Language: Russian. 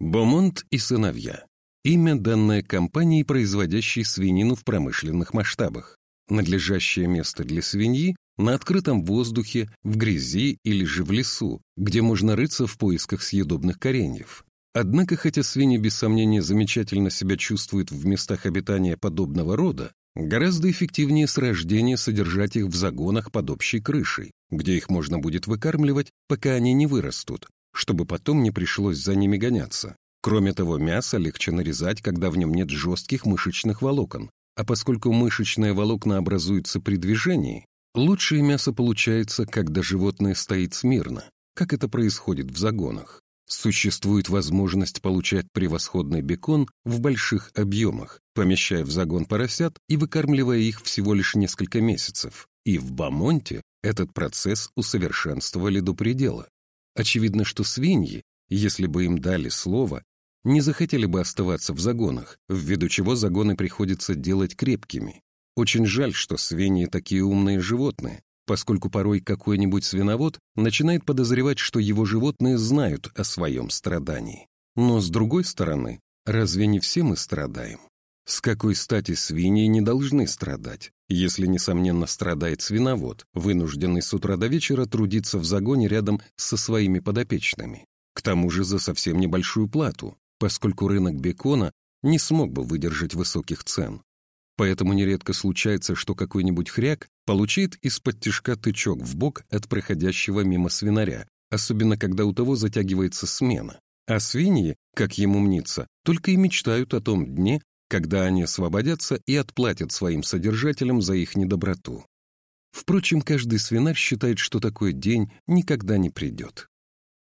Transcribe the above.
Бомонт и сыновья. Имя, данное компании, производящей свинину в промышленных масштабах. Надлежащее место для свиньи на открытом воздухе, в грязи или же в лесу, где можно рыться в поисках съедобных кореньев. Однако, хотя свиньи без сомнения замечательно себя чувствуют в местах обитания подобного рода, гораздо эффективнее с рождения содержать их в загонах под общей крышей, где их можно будет выкармливать, пока они не вырастут, чтобы потом не пришлось за ними гоняться. Кроме того, мясо легче нарезать, когда в нем нет жестких мышечных волокон, а поскольку мышечные волокна образуются при движении, лучшее мясо получается, когда животное стоит смирно, как это происходит в загонах. Существует возможность получать превосходный бекон в больших объемах, помещая в загон поросят и выкармливая их всего лишь несколько месяцев. И в Бамонте этот процесс усовершенствовали до предела. Очевидно, что свиньи, если бы им дали слово, не захотели бы оставаться в загонах, ввиду чего загоны приходится делать крепкими. Очень жаль, что свиньи такие умные животные, поскольку порой какой-нибудь свиновод начинает подозревать, что его животные знают о своем страдании. Но с другой стороны, разве не все мы страдаем? С какой стати свиньи не должны страдать, если, несомненно, страдает свиновод, вынужденный с утра до вечера трудиться в загоне рядом со своими подопечными? К тому же за совсем небольшую плату, поскольку рынок бекона не смог бы выдержать высоких цен. Поэтому нередко случается, что какой-нибудь хряк получит из-под тишка тычок в бок от проходящего мимо свинаря, особенно когда у того затягивается смена. А свиньи, как ему мнится, только и мечтают о том дне, когда они освободятся и отплатят своим содержателям за их недоброту. Впрочем, каждый свинарь считает, что такой день никогда не придет.